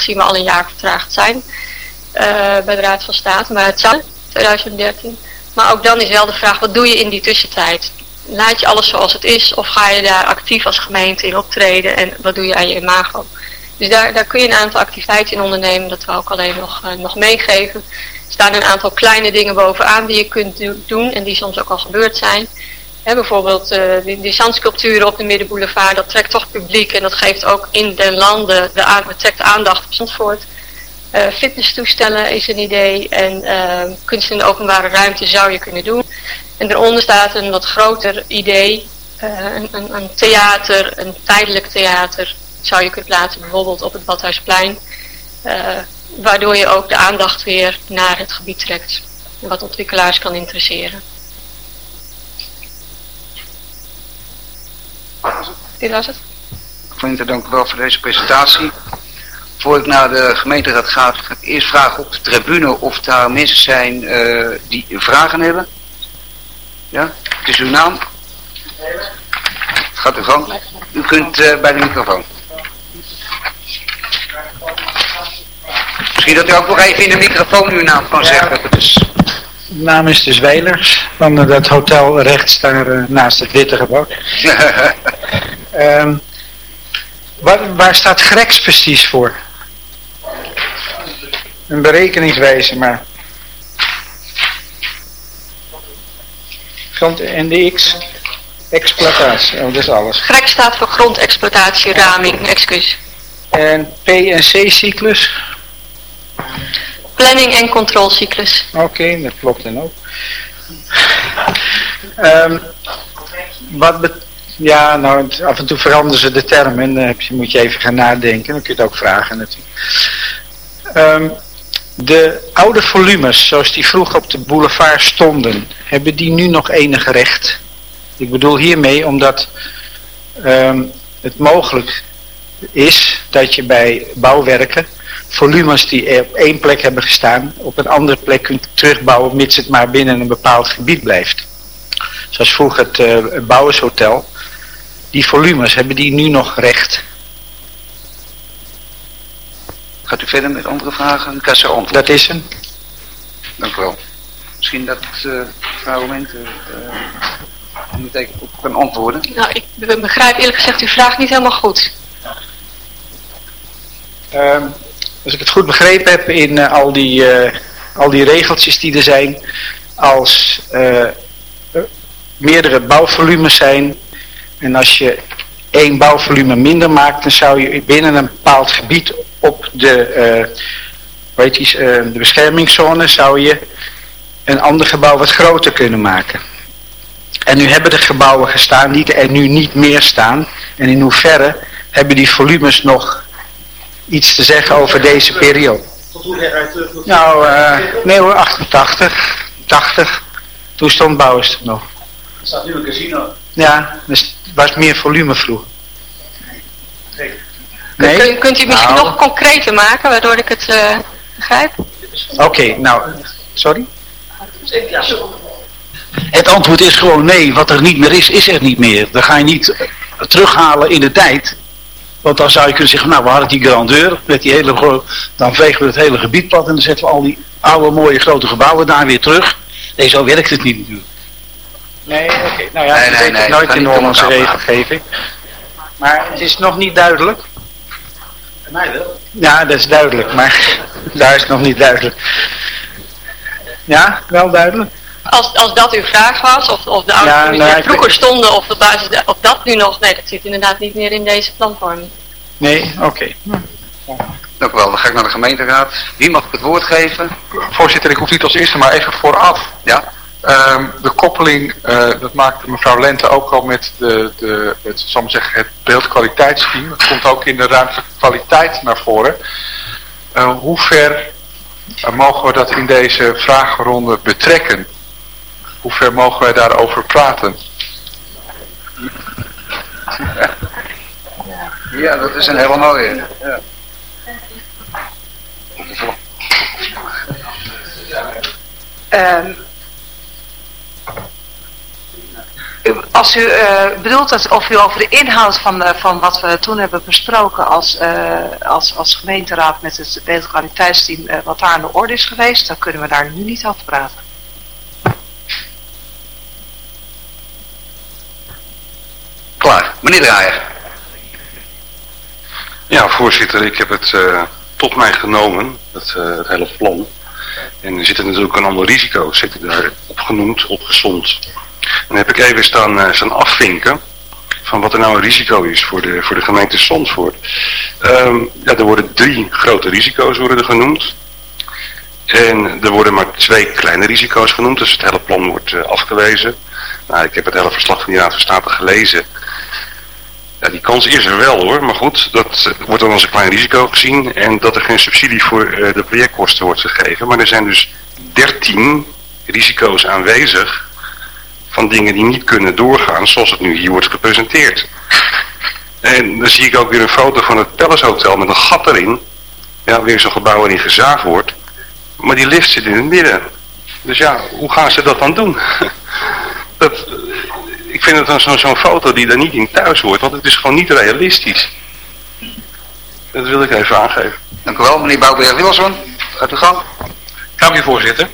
gezien we al een jaar vertraagd zijn bij de Raad van State. Maar het zou 2013. Maar ook dan is wel de vraag, wat doe je in die tussentijd? Laat je alles zoals het is of ga je daar actief als gemeente in optreden en wat doe je aan je imago? Dus daar, daar kun je een aantal activiteiten in ondernemen, dat we ook alleen nog, uh, nog meegeven. Er staan een aantal kleine dingen bovenaan die je kunt doen en die soms ook al gebeurd zijn. Bijvoorbeeld uh, die, die zandsculpturen op de Middenboulevard, dat trekt toch publiek en dat geeft ook in den landen, de, trekt aandacht op. Uh, fitnesstoestellen is een idee en uh, kunst in de openbare ruimte zou je kunnen doen. En eronder staat een wat groter idee, een, een, een, theater, een tijdelijk theater zou je kunnen plaatsen bijvoorbeeld op het Badhuisplein. waardoor je ook de aandacht weer naar het gebied trekt en wat ontwikkelaars kan interesseren. Dit was het. Voorzitter, dank u wel voor deze presentatie. Voor ik naar de gemeenteraad ga, eerst vragen op de tribune of daar mensen zijn uh, die vragen hebben. Ja, het is uw naam. Gaat uw gang. U kunt uh, bij de microfoon. Misschien dat u ook nog even in de microfoon uw naam kan zeggen. Dus... Naam is de Zwelers van dat hotel rechts daar uh, naast het witte gebouw. um, waar, waar staat Grex precies voor? een berekeningswijze, maar grond NDX exploitatie, oh, dat is alles. GREC staat voor grondexploitatie, raming, excuus. En PNC-cyclus? Planning en controlcyclus. Oké, dat klopt dan ook. Um, wat ja, nou, af en toe veranderen ze de termen en dan moet je even gaan nadenken. Dan kun je het ook vragen natuurlijk. Um, de oude volumes, zoals die vroeger op de boulevard stonden, hebben die nu nog enige recht? Ik bedoel hiermee omdat um, het mogelijk is dat je bij bouwwerken volumes die op één plek hebben gestaan, op een andere plek kunt terugbouwen, mits het maar binnen een bepaald gebied blijft. Zoals vroeger het uh, Bouwershotel. Die volumes, hebben die nu nog recht? Gaat u verder met andere vragen? Kassa antwoord. Dat is hem. Dank u wel. Misschien dat uh, mevrouw uh, meteen op kan antwoorden. Nou, ik begrijp eerlijk gezegd uw vraag niet helemaal goed. Uh, als ik het goed begrepen heb in uh, al, die, uh, al die regeltjes die er zijn, als uh, meerdere bouwvolumes zijn en als je één bouwvolume minder maakt, dan zou je binnen een bepaald gebied op de, weet je, de beschermingszone zou je een ander gebouw wat groter kunnen maken. En nu hebben de gebouwen gestaan die er nu niet meer staan. En in hoeverre hebben die volumes nog iets te zeggen over deze periode? Tot hoe ver uit terug? Nou, uh, nee hoor, 88, 80. Toen stond Bouwers er nog. Er staat nu een casino. Ja, dus was meer volume vroeger. Nee? Kun, kunt u het misschien nou. nog concreter maken, waardoor ik het uh, begrijp? Oké, nou, sorry? Het antwoord is gewoon nee, wat er niet meer is, is er niet meer. Dan ga je niet terughalen in de tijd. Want dan zou je kunnen zeggen, nou we hadden die grandeur, met die hele, dan vegen we het hele gebied plat en dan zetten we al die oude mooie grote gebouwen daar weer terug. Nee, zo werkt het niet natuurlijk. Nee, oké. Nou ja, nee, nee, nee, nooit in de Hollandse regelgeving. Maar het is nog niet duidelijk. Mij wel. Ja, dat is duidelijk, maar daar is het nog niet duidelijk. Ja, wel duidelijk. Als, als dat uw vraag was, of, of de ouders ja, nou, vroeger stonden, of, de basis, of dat nu nog, nee, dat zit inderdaad niet meer in deze planvorming. Nee, oké. Okay. Dank u wel, dan ga ik naar de gemeenteraad. Wie mag ik het woord geven? Voorzitter, ik hoef niet als eerste, maar even vooraf. Ja. Um, de koppeling, uh, dat maakte mevrouw Lente ook al met de, de, het, zal maar zeggen, het beeldkwaliteitsteam. Dat komt ook in de ruimtelijke kwaliteit naar voren. Uh, hoe ver uh, mogen we dat in deze vragenronde betrekken? Hoe ver mogen wij daarover praten? Ja, dat is een hele mooie. Ja. Um, als u uh, bedoelt dat, of u over de inhoud van, uh, van wat we toen hebben besproken als, uh, als, als gemeenteraad met het beeldkwaliteitsteam, wat daar aan de orde is geweest, dan kunnen we daar nu niet over praten. Klaar. Meneer Draaier. Ja, voorzitter, ik heb het tot mij genomen, het, het hele plan. En er zitten natuurlijk een aantal risico's, zitten daar opgenoemd, opgezond. Dan heb ik even staan, uh, staan afvinken van wat er nou een risico is voor de, voor de gemeente Zandvoort. Um, ja, er worden drie grote risico's worden genoemd. En er worden maar twee kleine risico's genoemd, dus het hele plan wordt afgewezen. Nou, ik heb het hele verslag van die Raad van State gelezen. Ja, die kans is er wel hoor, maar goed, dat wordt dan als een klein risico gezien. En dat er geen subsidie voor uh, de projectkosten wordt gegeven. Maar er zijn dus 13 risico's aanwezig van dingen die niet kunnen doorgaan zoals het nu hier wordt gepresenteerd. En dan zie ik ook weer een foto van het Palace Hotel met een gat erin. Ja, weer zo'n gebouw waarin gezaagd wordt. Maar die lift zit in het midden. Dus ja, hoe gaan ze dat dan doen? dat, ik vind het dan zo'n zo foto die daar niet in thuis hoort, want het is gewoon niet realistisch. Dat wil ik even aangeven. Dank u wel, meneer Bouwberg-Wilson. Uit de gang. Dank u, voorzitter.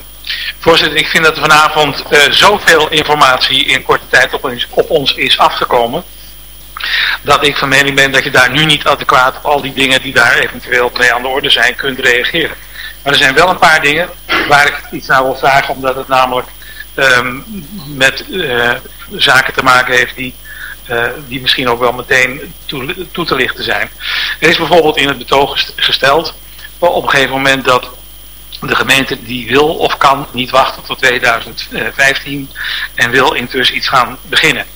Voorzitter, ik vind dat er vanavond uh, zoveel informatie in korte tijd op ons, op ons is afgekomen. Dat ik van mening ben dat je daar nu niet adequaat op al die dingen die daar eventueel mee aan de orde zijn kunt reageren. Maar er zijn wel een paar dingen waar ik iets naar wil vragen, omdat het namelijk um, met uh, zaken te maken heeft die, uh, die misschien ook wel meteen toe, toe, te lichten zijn. Er is bijvoorbeeld in het betoog gesteld op een gegeven moment dat de gemeente die wil of kan niet wachten tot 2015 en wil intussen iets gaan beginnen.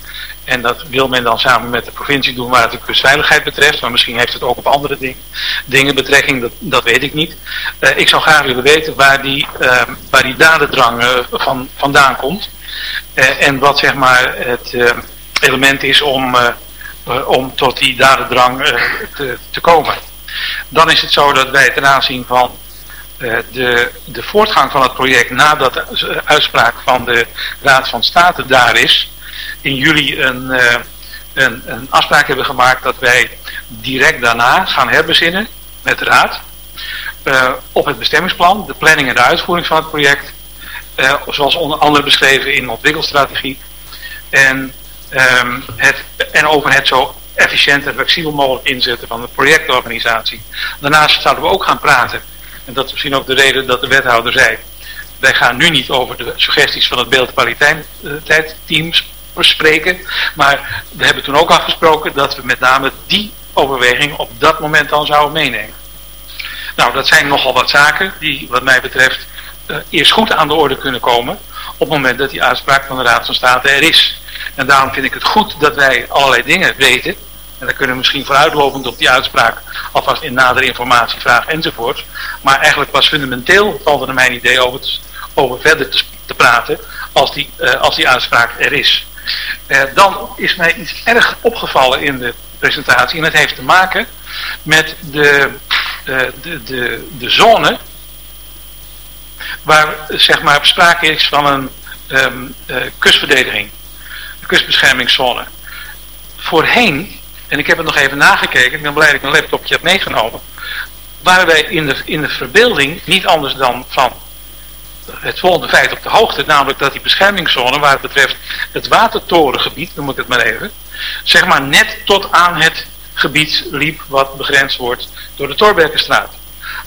En dat wil men dan samen met de provincie doen waar het de kustveiligheid betreft. Maar misschien heeft het ook op andere ding, dingen betrekking, dat, dat weet ik niet. Uh, ik zou graag willen weten waar die, uh, waar die dadendrang uh, van, vandaan komt. en wat zeg maar het element is om, om tot die dadendrang te, te komen. Dan is het zo dat wij ten aanzien van de, de voortgang van het project nadat de uitspraak van de Raad van State daar is, in juli een, uh, een, een afspraak hebben gemaakt dat wij direct daarna gaan herbezinnen met de Raad uh, op het bestemmingsplan, de planning en de uitvoering van het project, zoals onder andere beschreven in de ontwikkelstrategie, en, um, het, en over het zo efficiënt en flexibel mogelijk inzetten van de projectorganisatie. Daarnaast zouden we ook gaan praten en dat is misschien ook de reden dat de wethouder zei. Wij gaan nu niet over de suggesties van het beeldkwaliteitsteam spreken. Maar we hebben toen ook afgesproken dat we met name die overweging op dat moment dan zouden meenemen. Nou, dat zijn nogal wat zaken die wat mij betreft uh, eerst goed aan de orde kunnen komen op het moment dat die uitspraak van de Raad van State er is. En daarom vind ik het goed dat wij allerlei dingen weten en dan kunnen we misschien vooruitlopend op die uitspraak alvast in nadere informatie vragen enzovoort. Maar eigenlijk was fundamenteel, valt er mijn idee over, te, over verder te, te, praten als die, uh, als die uitspraak er is. Uh, dan is mij iets erg opgevallen in de presentatie en dat heeft te maken met de, uh, de, de, de zone waar zeg maar sprake is van een um, kustverdediging, een kustbeschermingszone. Voorheen en ik heb het nog even nagekeken, ik ben blij dat ik mijn laptopje heb meegenomen, waren wij in de, in de verbeelding niet anders dan van het volgende feit op de hoogte, namelijk dat die beschermingszone, waar het betreft het watertorengebied, noem ik het maar even, zeg maar net tot aan het gebied liep wat begrensd wordt door de Torberkenstraat.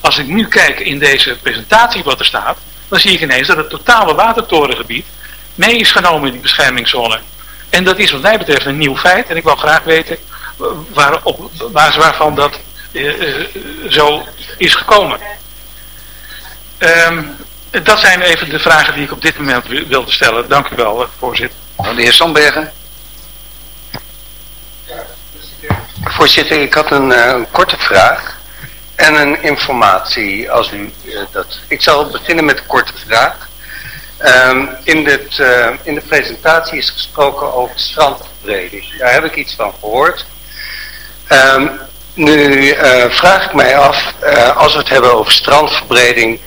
Als ik nu kijk in deze presentatie wat er staat, dan zie ik ineens dat het totale watertorengebied mee is genomen in die beschermingszone. En dat is wat mij betreft een nieuw feit en ik wil graag weten waar, op waarvan dat uh, zo is gekomen. Um, dat zijn even de vragen die ik op dit moment wilde stellen. Dank u wel, voorzitter. De heer Sandbergen. Voorzitter, ik had een, uh, een, korte vraag en een informatie als u uh, dat... Ik zal beginnen met de korte vraag. Um, in, dit, uh, in de presentatie is gesproken over strandverbreding. Daar heb ik iets van gehoord. Um, nu uh, vraag ik mij af, uh, als we het hebben over strandverbreding,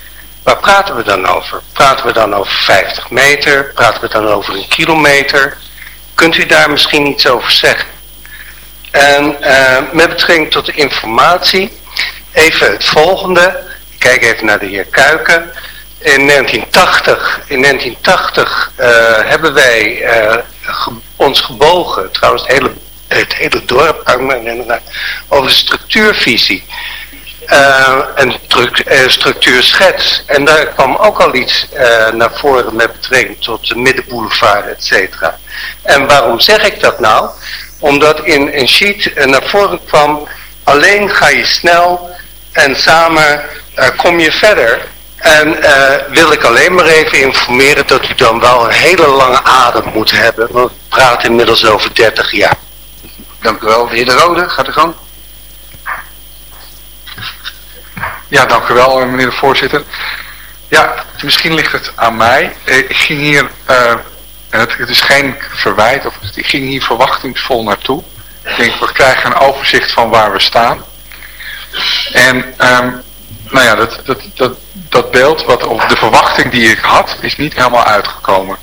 waar praten we dan over? Praten we dan over 50 meter? Praten we dan over een kilometer? Kunt u daar misschien iets over zeggen? En uh, met betrekking tot de informatie, even het volgende. Ik kijk even naar de heer Kuiken. In 1980, in 1980 uh, hebben wij ge ons gebogen, trouwens het hele, het hele dorp, over de structuurvisie. Uh, en structuurschets. En daar kwam ook al iets uh, naar voren met betrekking tot de middenboulevard, et cetera. En waarom zeg ik dat nou? Omdat in een sheet uh, naar voren kwam, alleen ga je snel en samen kom je verder. En wil ik alleen maar even informeren dat u dan wel een hele lange adem moet hebben. Want we praten inmiddels over 30 jaar. Dank u wel. De heer De Rode, gaat u gang. Ja, dank u wel, meneer de voorzitter. Ja, misschien ligt het aan mij. Ik ging hier, uh, het, het, is geen verwijt, of ik ging hier verwachtingsvol naartoe. Ik denk, we krijgen een overzicht van waar we staan. En, um, nou ja, dat, dat, dat, dat beeld, wat, of de verwachting die ik had, is niet helemaal uitgekomen.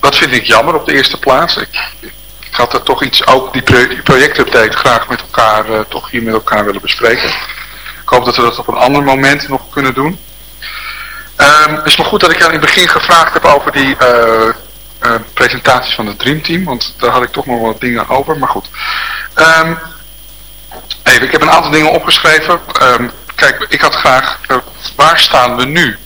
Dat vind ik jammer op de eerste plaats. Ik, ik had er toch iets, ook die, pro die projectupdate graag met elkaar, toch hier met elkaar willen bespreken. Hoop dat we dat op een ander moment nog kunnen doen. Um, het is maar goed dat ik aan in het begin gevraagd heb over die uh, presentaties van het Dream Team. Want daar had ik toch nog wat dingen over. Maar goed. Um, even, ik heb een aantal dingen opgeschreven. Um, kijk, ik had graag... Uh, waar staan we nu?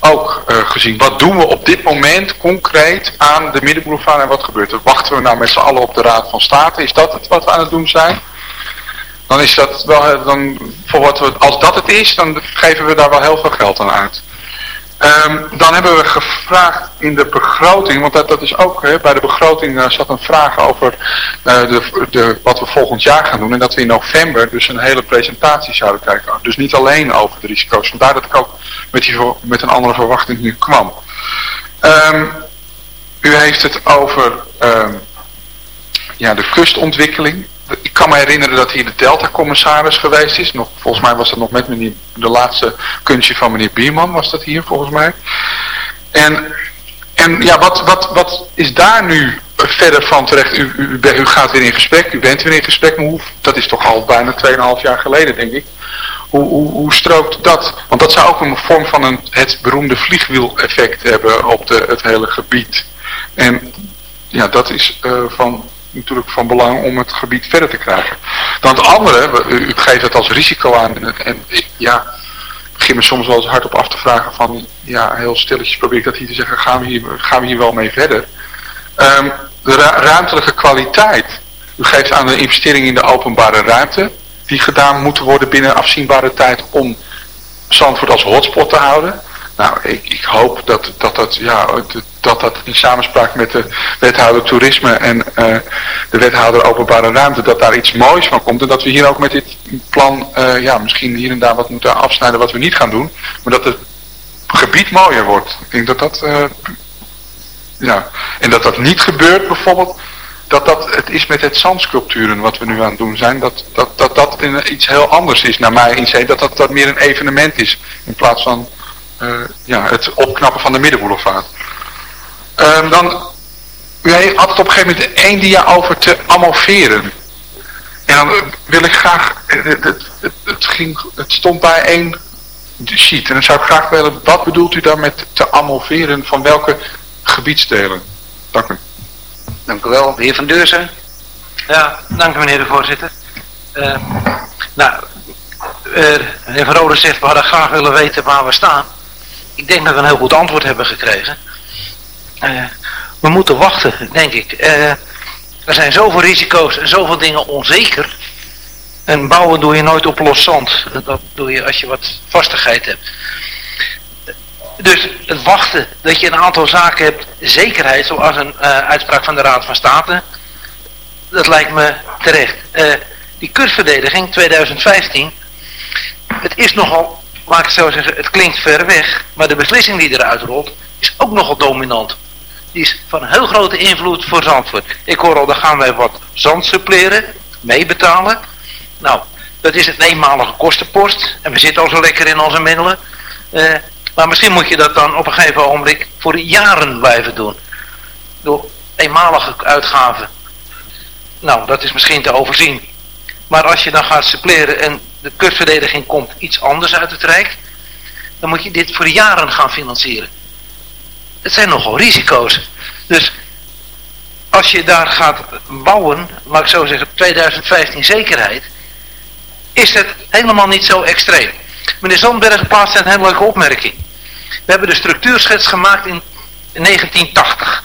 Ook gezien. Wat doen we op dit moment concreet aan de Middenboulevard en wat gebeurt er? Wachten we nou met z'n allen op de Raad van State? Is dat het wat we aan het doen zijn? Dan is dat wel, dan, voor wat we, als dat het is, dan geven we daar wel heel veel geld aan uit. Um, dan hebben we gevraagd in de begroting, want dat, dat is ook, hè, bij de begroting uh, zat een vraag over uh, de, de, wat we volgend jaar gaan doen. En dat we in november dus een hele presentatie zouden kijken. Dus niet alleen over de risico's. Vandaar dat ik ook met, die, met een andere verwachting nu kwam. Um, u heeft het over um, ja, de kustontwikkeling ik kan me herinneren dat hier de Delta-commissaris geweest is. Nog, volgens mij was dat nog met meneer, de laatste kunstje van meneer Bierman was dat hier volgens mij. En, en ja, wat, wat, wat is daar nu verder van terecht? U, u, u gaat weer in gesprek, u bent weer in gesprek, maar hoe, dat is toch al bijna 2,5 jaar geleden denk ik. Hoe, hoe, strookt dat? Want dat zou ook een vorm van een, het beroemde vliegwiel-effect hebben op de, het hele gebied. En ja, dat is uh, van natuurlijk van belang om het gebied verder te krijgen. Dan het andere, u, geeft het als risico aan en, ja, ik begin me soms wel eens hard op af te vragen van, ja, heel stilletjes probeer ik dat hier te zeggen, gaan we hier, gaan we hier wel mee verder? Um, de ru ruimtelijke kwaliteit. U geeft aan de investering in de openbare ruimte, die gedaan moeten worden binnen afzienbare tijd om Zandvoort als hotspot te houden. Nou, ik, ik hoop dat, dat, dat, ja, dat dat in samenspraak met de wethouder toerisme en uh, de wethouder openbare ruimte, dat daar iets moois van komt. En dat we hier ook met dit plan, uh, ja, misschien hier en daar wat moeten afsnijden wat we niet gaan doen. Maar dat het gebied mooier wordt. Ik denk dat dat, uh, ja, en dat dat niet gebeurt bijvoorbeeld, dat dat het is met het zandsculpturen wat we nu aan het doen zijn, dat dat, dat, dat iets heel anders is naar mij inzien, dat dat, dat meer een evenement is in plaats van ja, het opknappen van de middenboulevard. Um, dan, u had het op een gegeven moment één dia over te amoveren. En dan wil ik graag, het, het, het, het, ging, het stond bij één sheet. En dan zou ik graag willen, wat bedoelt u dan met te amoveren van welke gebiedsdelen? Dank u. Dank u wel. De heer Van Deurzen. Ja, dank u meneer de voorzitter. Uh, nou, uh, de heer Van Rode zegt, we hadden graag willen weten waar we staan ik denk dat we een heel goed antwoord hebben gekregen. Uh, we moeten wachten, denk ik. Uh, er zijn zoveel risico's en zoveel dingen onzeker. En bouwen doe je nooit op los zand. Dat doe je als je wat vastigheid hebt. Dus het wachten dat je een aantal zaken hebt, zekerheid, zoals een uh, uitspraak van de Raad van State, dat lijkt me terecht. die kursverdediging 2015, het is nogal laat ik zo zeggen, het klinkt ver weg, maar de beslissing die eruit rolt is ook nogal dominant. Die is van heel grote invloed voor Zandvoort. Ik hoor al, dan gaan wij wat zand suppleren, meebetalen. Nou, dat is een eenmalige kostenpost en we zitten al zo lekker in onze middelen. Uh, maar misschien moet je dat dan op een gegeven ogenblik voor jaren blijven doen. Door eenmalige uitgaven, nou, dat is misschien te overzien. Maar als je dan gaat suppleren en de kustverdediging komt iets anders uit het Rijk, dan moet je dit voor jaren gaan financieren. Het zijn nogal risico's. Dus als je daar gaat bouwen, laat ik zo zeggen, 2015 zekerheid, is het helemaal niet zo extreem. Meneer Zandberg plaatst een hele leuke opmerking. We hebben de structuurschets gemaakt in 1980.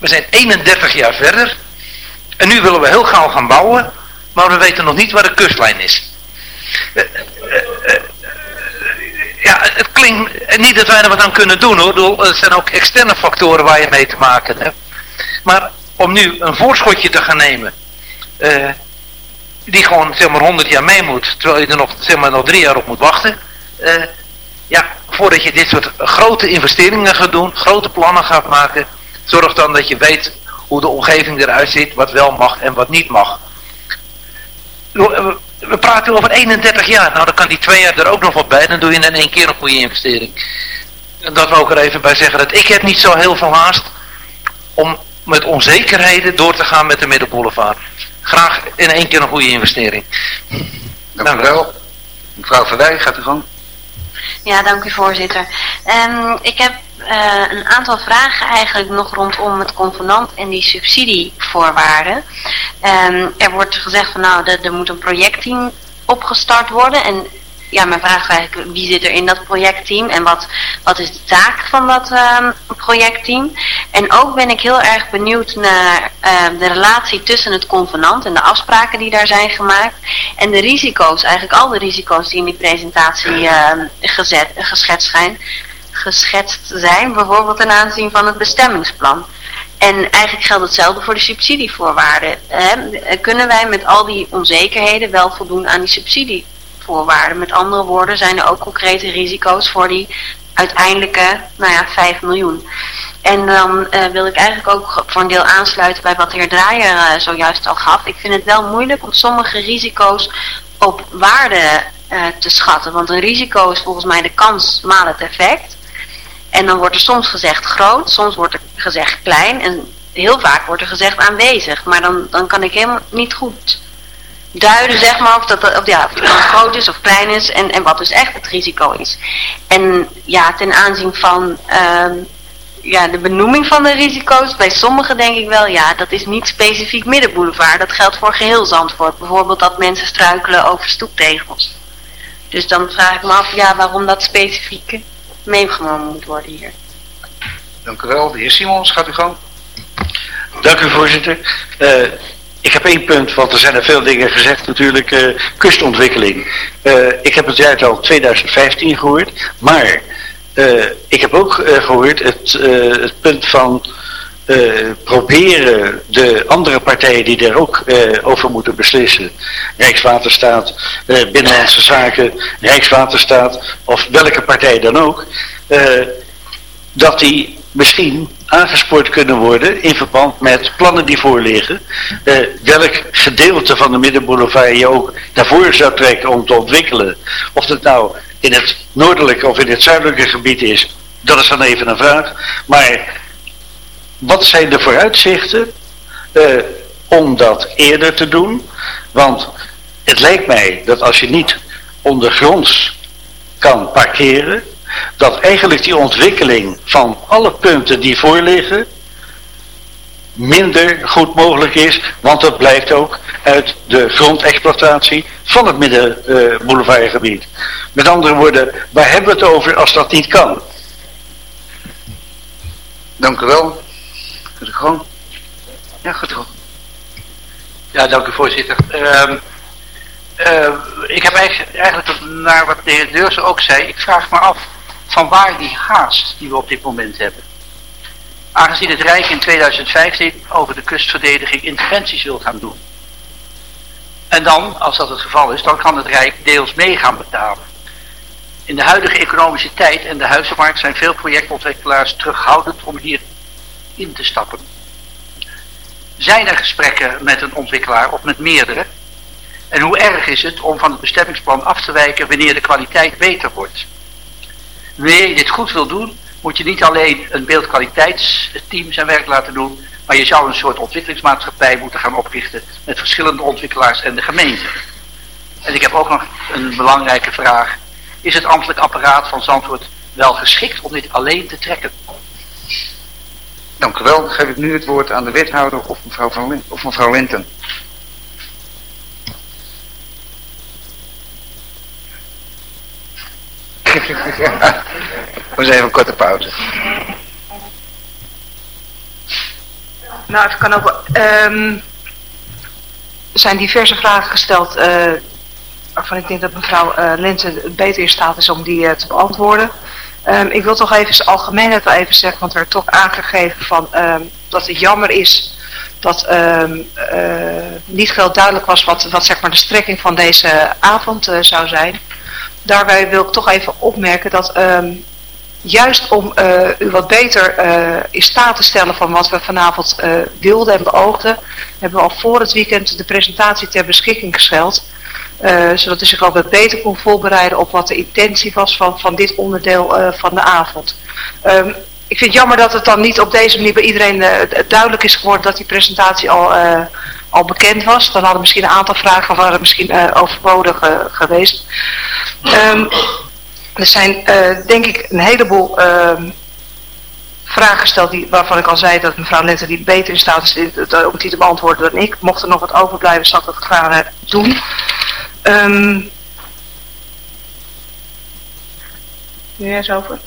We zijn 31 jaar verder. En nu willen we heel gauw gaan bouwen. Maar we weten nog niet waar de kustlijn is. Eh, eh, eh, ja, het klinkt niet dat wij er wat aan kunnen doen hoor. Er zijn ook externe factoren waar je mee te maken hebt. Maar om nu een voorschotje te gaan nemen. die gewoon zeg maar 100 jaar mee moet. Terwijl je er nog, zeg maar, nog drie jaar op moet wachten. ja, voordat je dit soort grote investeringen gaat doen. Grote plannen gaat maken. Zorg dan dat je weet hoe de omgeving eruit ziet. Wat wel mag en wat niet mag. We praten over 31 jaar. Nou, dan kan die twee jaar er ook nog wat bij. Dan doe je in één keer een goede investering. Dat wil ik er even bij zeggen. Dat ik heb niet zo heel veel haast om met onzekerheden door te gaan met de Middenboulevard. Graag in één keer een goede investering. Dank u wel. Mevrouw Verwij, gaat u gang. Ja, dank u voorzitter. Um, ik heb uh, een aantal vragen eigenlijk nog rondom het convenant en die subsidievoorwaarden. Um, er wordt gezegd van nou, er, er moet een projectteam opgestart worden en ja, mijn vraag is eigenlijk, wie zit er in dat projectteam en wat, wat is de taak van dat um, projectteam? En ook ben ik heel erg benieuwd naar uh, de relatie tussen het convenant en de afspraken die daar zijn gemaakt en de risico's, eigenlijk al de risico's die in die presentatie uh, gezet, geschetst zijn, geschetst zijn, bijvoorbeeld ten aanzien van het bestemmingsplan. En eigenlijk geldt hetzelfde voor de subsidievoorwaarden. Kunnen wij met al die onzekerheden wel voldoen aan die subsidie? Met andere woorden zijn er ook concrete risico's voor die uiteindelijke, nou ja, 5 miljoen. En dan uh, wil ik eigenlijk ook voor een deel aansluiten bij wat de heer Draaier uh, zojuist al gaf. Ik vind het wel moeilijk om sommige risico's op waarde uh, te schatten. Want een risico is volgens mij de kans maal het effect. En dan wordt er soms gezegd groot, soms wordt er gezegd klein. En heel vaak wordt er gezegd aanwezig. Maar dan, dan kan ik helemaal niet goed duiden, zeg maar, of, dat, of, ja, of het groot is of klein is en, en wat dus echt het risico is. En ja, ten aanzien van uh, ja, de benoeming van de risico's, bij sommigen denk ik wel, ja, dat is niet specifiek middenboulevard. Dat geldt voor geheel Zandvoort. Bijvoorbeeld dat mensen struikelen over stoeptegels. Dus dan vraag ik me af, ja, waarom dat specifieke meegenomen moet worden hier. Dank u wel. De heer Simons, gaat u gang. Dank u voorzitter. Uh, ik heb één punt, want er zijn er veel dingen gezegd natuurlijk, uh, kustontwikkeling. Uh, ik heb het jaartal 2015 gehoord, maar uh, ik heb ook gehoord het, het punt van proberen de andere partijen die daar ook over moeten beslissen, Rijkswaterstaat, Binnenlandse Zaken, Rijkswaterstaat of welke partij dan ook, dat die misschien aangespoord kunnen worden in verband met plannen die voorliggen. Uh, welk gedeelte van de middenboulevard je ook daarvoor zou trekken om te ontwikkelen. Of dat nou in het noordelijke of in het zuidelijke gebied is, dat is dan even een vraag. Maar wat zijn de vooruitzichten uh, om dat eerder te doen? Want het lijkt mij dat als je niet ondergronds kan parkeren, dat eigenlijk die ontwikkeling van alle punten die voorliggen minder goed mogelijk is, want dat blijkt ook uit de grondexploitatie van het middenboulevardgebied. Uh, Met andere woorden, waar hebben we het over als dat niet kan? Dank u wel. Gewoon. Ja, u Ja, dank u voorzitter. Uh, uh, ik heb eigenlijk, naar wat de heer Deurse ook zei, ik vraag me af van waar die haast die we op dit moment hebben. Aangezien het Rijk in 2015 over de kustverdediging interventies wil gaan doen. En dan, als dat het geval is, dan kan het Rijk deels mee gaan betalen. In de huidige economische tijd en de huizenmarkt zijn veel projectontwikkelaars terughoudend om hier in te stappen. Zijn er gesprekken met een ontwikkelaar of met meerdere? En hoe erg is het om van het bestemmingsplan af te wijken wanneer de kwaliteit beter wordt? Wanneer je dit goed wil doen, moet je niet alleen een beeldkwaliteitsteam zijn werk laten doen, maar je zou een soort ontwikkelingsmaatschappij moeten gaan oprichten met verschillende ontwikkelaars en de gemeente. En ik heb ook nog een belangrijke vraag. Is het ambtelijk apparaat van Zandvoort wel geschikt om dit alleen te trekken? Dank u wel. Dan geef ik nu het woord aan de wethouder of mevrouw, van of mevrouw Linten. We zijn even een korte pauze. Nou, het kan ook ehm, er zijn diverse vragen gesteld... eh, waarvan ik denk dat mevrouw Linten beter in staat is om die eh, te beantwoorden. Ehm, ik wil toch even algemeenheid wel even zeggen, want er werd toch aangegeven van, ehm, dat het jammer is dat niet heel duidelijk was wat, wat zeg maar, de strekking van deze avond zou zijn. Daarbij wil ik toch even opmerken dat ehm, juist om eh, u wat beter eh, in staat te stellen van wat we vanavond eh, wilden en beoogden, hebben we al voor het weekend de presentatie ter beschikking gesteld. Zodat u zich ook wat beter kon voorbereiden op wat de intentie was van, van dit onderdeel van de avond. Ehm, ik vind het jammer dat het dan niet op deze manier bij iedereen duidelijk is geworden dat die presentatie al, al bekend was. Dan hadden misschien een aantal vragen waren misschien eh, overbodig eh, geweest. Ehm, er zijn eh, denk ik een heleboel ehm, vragen gesteld die, waarvan ik al zei dat mevrouw Lente die beter in staat is om die te beantwoorden dan ik. Mocht er nog wat overblijven, zal ik dat graag doen. Ehm nu eens over.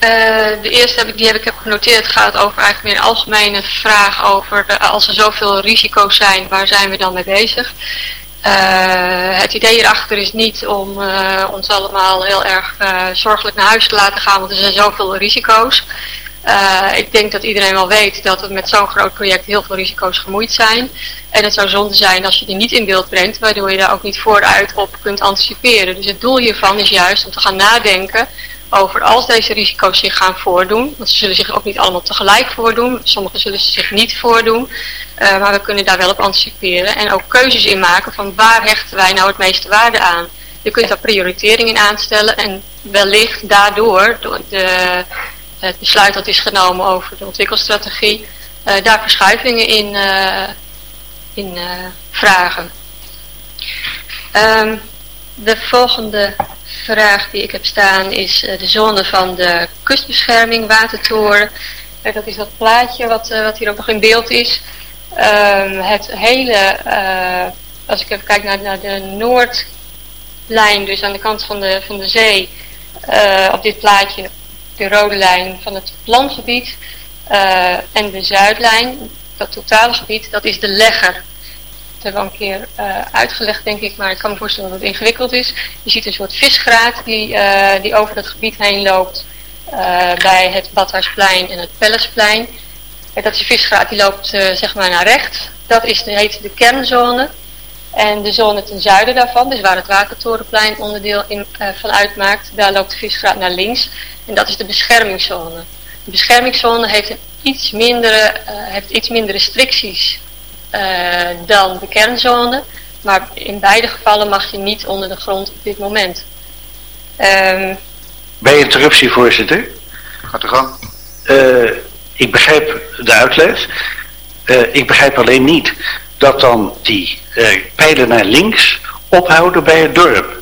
Eh, de eerste heb ik, die heb ik heb genoteerd. Gaat over eigenlijk meer een algemene vraag over eh, als er zoveel risico's zijn, waar zijn we dan mee bezig? Eh, het idee hierachter is niet om ons allemaal heel erg zorgelijk naar huis te laten gaan, want er zijn zoveel risico's. Ik denk dat iedereen wel weet dat er met zo'n groot project heel veel risico's gemoeid zijn. En het zou zonde zijn als je die niet in beeld brengt, waardoor je daar ook niet vooruit op kunt anticiperen. Dus het doel hiervan is juist om te gaan nadenken over als deze risico's zich gaan voordoen. Want ze zullen zich ook niet allemaal tegelijk voordoen. Sommige zullen ze zich niet voordoen. Uh, maar we kunnen daar wel op anticiperen. En ook keuzes in maken van waar hechten wij nou het meeste waarde aan. Je kunt daar prioriteringen in aanstellen. En wellicht daardoor, door de, het besluit dat is genomen over de ontwikkelstrategie, uh, daar verschuivingen in, uh, in vragen. Um, de volgende vraag die ik heb staan is uh, de zone van de kustbescherming, watertoren. Dat is dat plaatje wat, uh, wat hier ook nog in beeld is. het hele, als ik even kijk naar, naar de noordlijn, dus aan de kant van de, van de zee, op dit plaatje de rode lijn van het plangebied en de zuidlijn, dat totale gebied, dat is de legger dat hebben een keer uh, uitgelegd, denk ik, maar ik kan me voorstellen dat het ingewikkeld is. Je ziet een soort visgraat die, uh, die over het gebied heen loopt uh, bij het Badhuisplein en het Pellesplein. En dat is een visgraat die loopt zeg maar naar rechts. Dat is de, heet de kernzone. En de zone ten zuiden daarvan, dus waar het Watertorenplein onderdeel in, van uitmaakt, daar loopt de visgraat naar links. En dat is de beschermingszone. De beschermingszone heeft, een iets, mindere, heeft iets minder restricties dan de kernzone. Maar in beide gevallen mag je niet onder de grond op dit moment. Um, Bij interruptie, voorzitter. Gaat er gang. Uh, ik begrijp de uitleg. Uh, ik begrijp alleen niet dat dan die pijlen naar links ophouden bij het dorp.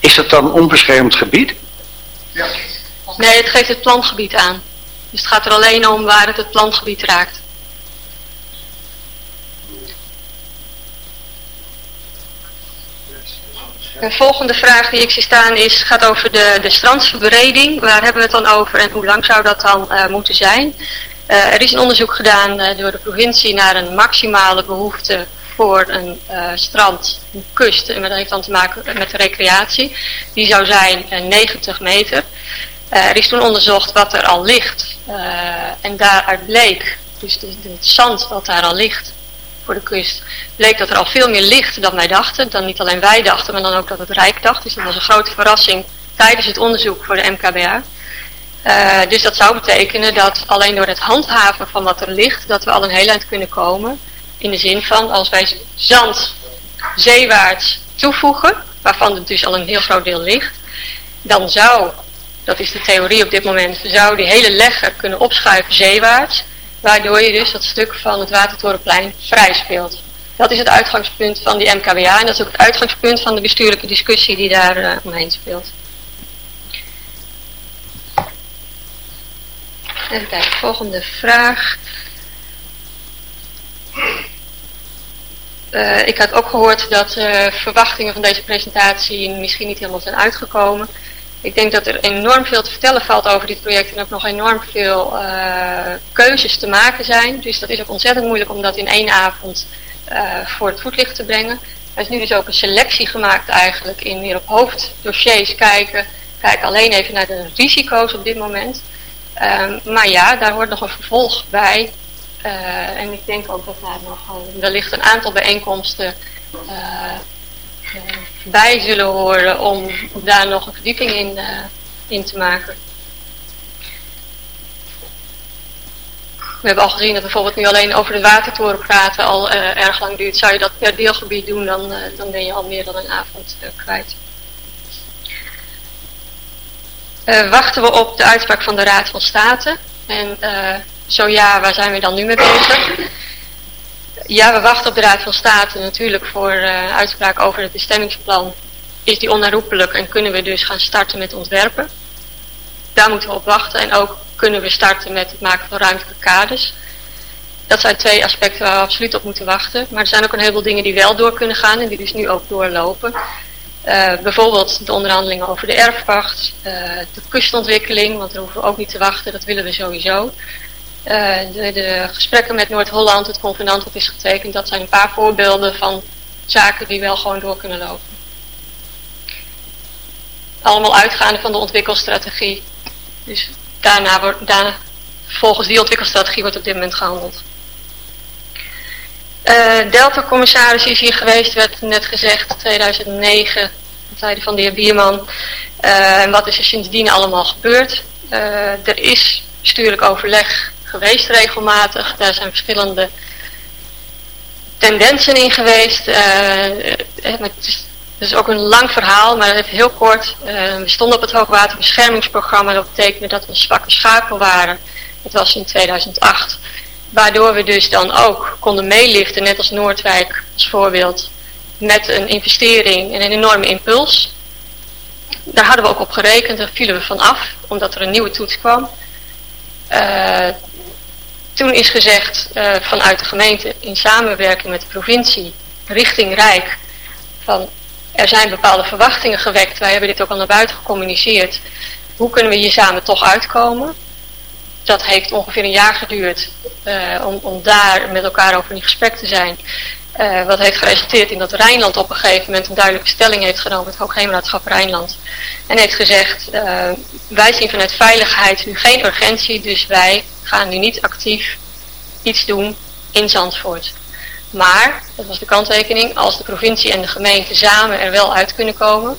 Is dat dan onbeschermd gebied? Ja. Nee, het geeft het plangebied aan. Dus het gaat er alleen om waar het het plangebied raakt. De volgende vraag die ik zie staan is, gaat over de, de strandsverbreding. Waar hebben we het dan over en hoe lang zou dat dan uh, moeten zijn? Uh, er is een onderzoek gedaan uh, door de provincie naar een maximale behoefte voor een strand, een kust. En dat heeft dan te maken met de recreatie. Die zou zijn 90 meter. er is toen onderzocht wat er al ligt. en daaruit bleek, dus het zand wat daar al ligt, voor de kust, bleek dat er al veel meer ligt dan wij dachten. Dan niet alleen wij dachten, maar dan ook dat het Rijk dacht. Dus dat was een grote verrassing tijdens het onderzoek voor de MKBA. Uh, dus dat zou betekenen dat alleen door het handhaven van wat er ligt, dat we al een heel eind kunnen komen. In de zin van, als wij zand zeewaarts toevoegen, waarvan er dus al een heel groot deel ligt, dan zou dat is de theorie op dit moment, zou die hele legger kunnen opschuiven zeewaarts, waardoor je dus dat stuk van het Watertorenplein vrij speelt. Dat is het uitgangspunt van die MKBA en dat is ook het uitgangspunt van de bestuurlijke discussie die daar uh, omheen speelt. Even kijken, volgende vraag. Uh, ik had ook gehoord dat uh, verwachtingen van deze presentatie misschien niet helemaal zijn uitgekomen. Ik denk dat er enorm veel te vertellen valt over dit project en ook nog enorm veel uh, keuzes te maken zijn. Dus dat is ook ontzettend moeilijk om dat in één avond voor het voetlicht te brengen. Er is nu dus ook een selectie gemaakt eigenlijk in meer op hoofddossiers kijken. Kijk alleen even naar de risico's op dit moment. Um, maar ja, daar hoort nog een vervolg bij. Uh, en ik denk ook dat daar nog wellicht een aantal bijeenkomsten bij zullen horen om daar nog een verdieping in, uh, in te maken. We hebben al gezien dat bijvoorbeeld nu alleen over de watertoren praten al erg lang duurt. Zou je dat per deelgebied doen, dan, dan ben je al meer dan een avond kwijt. wachten we op de uitspraak van de Raad van State. En zo ja, waar zijn we dan nu mee bezig? Ja, we wachten op de Raad van State natuurlijk voor uh, uitspraak over het bestemmingsplan. Is die onherroepelijk en kunnen we dus gaan starten met ontwerpen? Daar moeten we op wachten en ook kunnen we starten met het maken van ruimtelijke kaders. Dat zijn twee aspecten waar we absoluut op moeten wachten. Maar er zijn ook een heleboel dingen die wel door kunnen gaan en die dus nu ook doorlopen. Uh, bijvoorbeeld de onderhandelingen over de erfpacht, uh, de kustontwikkeling, want daar hoeven we ook niet te wachten, dat willen we sowieso. Uh, de, de, gesprekken met Noord-Holland, het convenant dat is getekend, dat zijn een paar voorbeelden van zaken die wel gewoon door kunnen lopen. Allemaal uitgaande van de ontwikkelstrategie. Dus daarna wordt, daarna, volgens die ontwikkelstrategie wordt op dit moment gehandeld. Uh, Delta-commissaris is hier geweest, werd net gezegd, 2009, tijde van de heer Bierman. Uh, en wat is er sindsdien allemaal gebeurd? er is bestuurlijk overleg geweest regelmatig. Daar zijn verschillende tendensen in geweest. Uh, het, is, is ook een lang verhaal, maar even heel kort. Uh, we stonden op het hoogwaterbeschermingsprogramma. Dat betekende dat we een zwakke schakel waren. Dat was in 2008. Waardoor we dus dan ook konden meeliften, net als Noordwijk als voorbeeld, met een investering en een enorme impuls. Daar hadden we ook op gerekend, daar vielen we van af, omdat er een nieuwe toets kwam. Toen is gezegd uh, vanuit de gemeente in samenwerking met de provincie richting Rijk van er zijn bepaalde verwachtingen gewekt. Wij hebben dit ook al naar buiten gecommuniceerd. Hoe kunnen we hier samen toch uitkomen? Dat heeft ongeveer een jaar geduurd uh, om, om daar met elkaar over in gesprek te zijn. Uh, wat heeft geresulteerd in dat Rijnland op een gegeven moment een duidelijke stelling heeft genomen, het Hoogheemraadschap Rijnland. En heeft gezegd, wij zien vanuit veiligheid nu geen urgentie, dus wij gaan nu niet actief iets doen in Zandvoort. Maar, dat was de kanttekening, als de provincie en de gemeente samen er wel uit kunnen komen,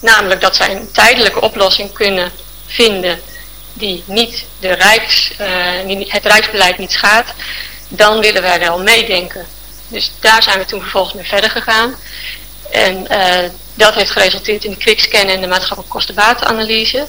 namelijk dat zij een tijdelijke oplossing kunnen vinden die niet de Rijks, uh, het Rijksbeleid niet schaadt, dan willen wij wel meedenken. Dus daar zijn we toen vervolgens mee verder gegaan. En uh, dat heeft geresulteerd in de quickscan en de maatschappelijke kostenbatenanalyse.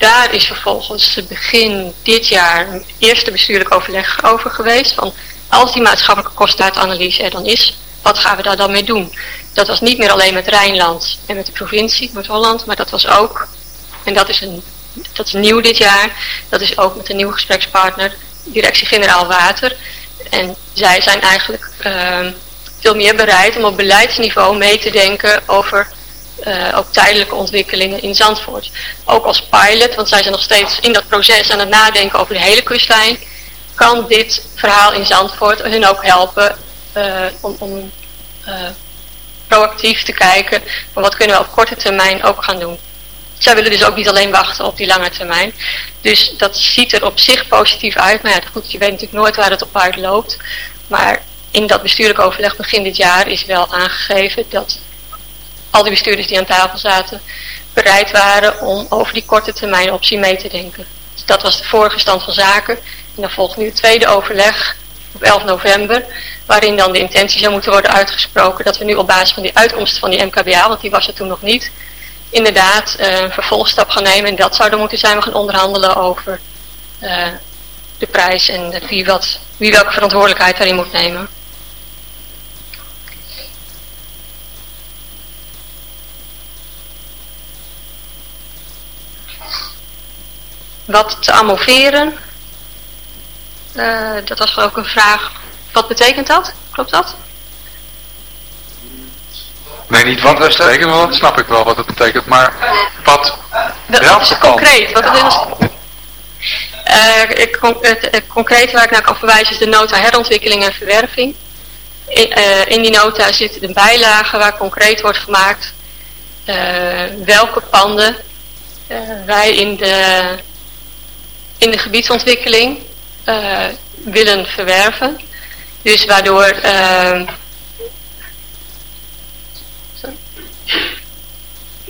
Daar is vervolgens begin dit jaar een eerste bestuurlijk overleg over geweest. Van als die maatschappelijke kostenbatenanalyse er dan is, wat gaan we daar dan mee doen? Dat was niet meer alleen met Rijnland en met de provincie, met Holland, maar dat was ook, en dat is, een, dat is nieuw dit jaar, dat is ook met een nieuwe gesprekspartner, Directie-Generaal Water. En zij zijn eigenlijk uh, veel meer bereid om op beleidsniveau mee te denken over uh, ook tijdelijke ontwikkelingen in Zandvoort. Ook als pilot, want zij zijn nog steeds in dat proces aan het nadenken over de hele kustlijn. Kan dit verhaal in Zandvoort hun ook helpen uh, om, om uh, proactief te kijken van wat kunnen we op korte termijn ook gaan doen. Zij willen dus ook niet alleen wachten op die lange termijn. Dus dat ziet er op zich positief uit. Maar ja, goed, je weet natuurlijk nooit waar het op uitloopt. Maar in dat bestuurlijk overleg begin dit jaar is wel aangegeven dat al die bestuurders die aan tafel zaten bereid waren om over die korte termijn optie mee te denken. Dus dat was de vorige stand van zaken. En dan volgt nu het tweede overleg op 11 november, waarin dan de intentie zou moeten worden uitgesproken dat we nu op basis van die uitkomst van die MKBA, want die was er toen nog niet, inderdaad eh, een vervolgstap gaan nemen. En dat zou dan moeten zijn, we gaan onderhandelen over eh, de prijs en wie, wat, wie welke verantwoordelijkheid daarin moet nemen. Wat te amoveren, uh, dat was ook een vraag. Wat betekent dat? Klopt dat? Nee, niet wat het betekent, want dat snap ik wel wat het betekent. Maar wat Wat is concreet? Wat het is, uh, ik, het, het, concreet waar ik naar kan verwijzen is de nota herontwikkeling en verwerving. In, uh, in die nota zitten de bijlagen waar concreet wordt gemaakt welke panden wij in de, in de gebiedsontwikkeling willen verwerven. Dus waardoor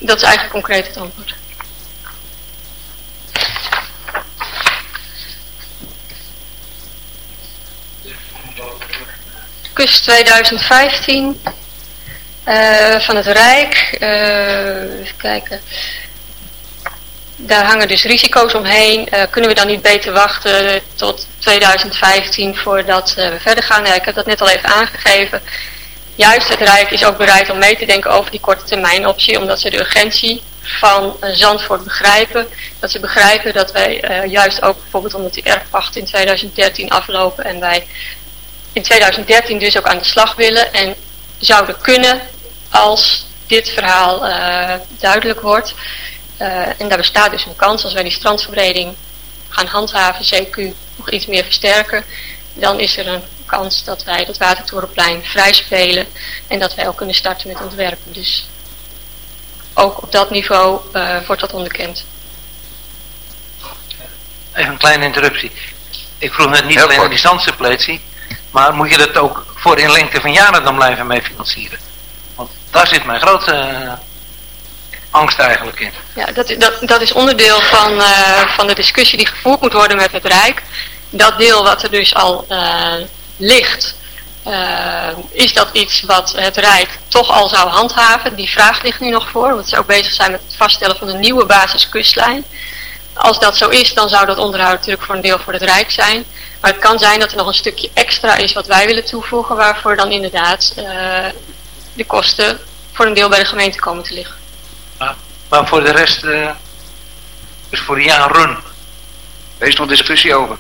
dat is eigenlijk concreet het antwoord. Kust 2015 uh, van het Rijk. Uh, even kijken. Daar hangen dus risico's omheen. Uh, kunnen we dan niet beter wachten tot 2015 voordat we verder gaan? Ik heb dat net al even aangegeven juist het Rijk is ook bereid om mee te denken over die korte termijn optie, omdat ze de urgentie van uh, Zandvoort begrijpen. Dat ze begrijpen dat wij juist ook bijvoorbeeld omdat die erfpacht in 2013 aflopen en wij in 2013 dus ook aan de slag willen en zouden kunnen als dit verhaal duidelijk wordt. En daar bestaat dus een kans als wij die strandverbreding gaan handhaven, CQ nog iets meer versterken, dan is er een kans dat wij dat Watertorenplein vrij spelen en dat wij ook kunnen starten met ontwerpen. Dus ook op dat niveau uh, wordt dat onderkend. Even een kleine interruptie. Ik vroeg net niet Heel alleen naar die standsuppletie, maar moet je dat ook voor in lengte van jaren dan blijven mee financieren? Want daar zit mijn grote uh, angst eigenlijk in. Ja, dat, dat, dat is onderdeel van, uh, van de discussie die gevoerd moet worden met het Rijk. Dat deel wat er dus al ligt, uh, is dat iets wat het Rijk toch al zou handhaven? Die vraag ligt nu nog voor, want ze ook bezig zijn met het vaststellen van een nieuwe basiskustlijn. Als dat zo is, dan zou dat onderhoud natuurlijk voor een deel voor het Rijk zijn. Maar het kan zijn dat er nog een stukje extra is wat wij willen toevoegen, waarvoor dan inderdaad de kosten voor een deel bij de gemeente komen te liggen. Maar, voor de rest, uh, dus voor de jaren? Er is nog discussie over.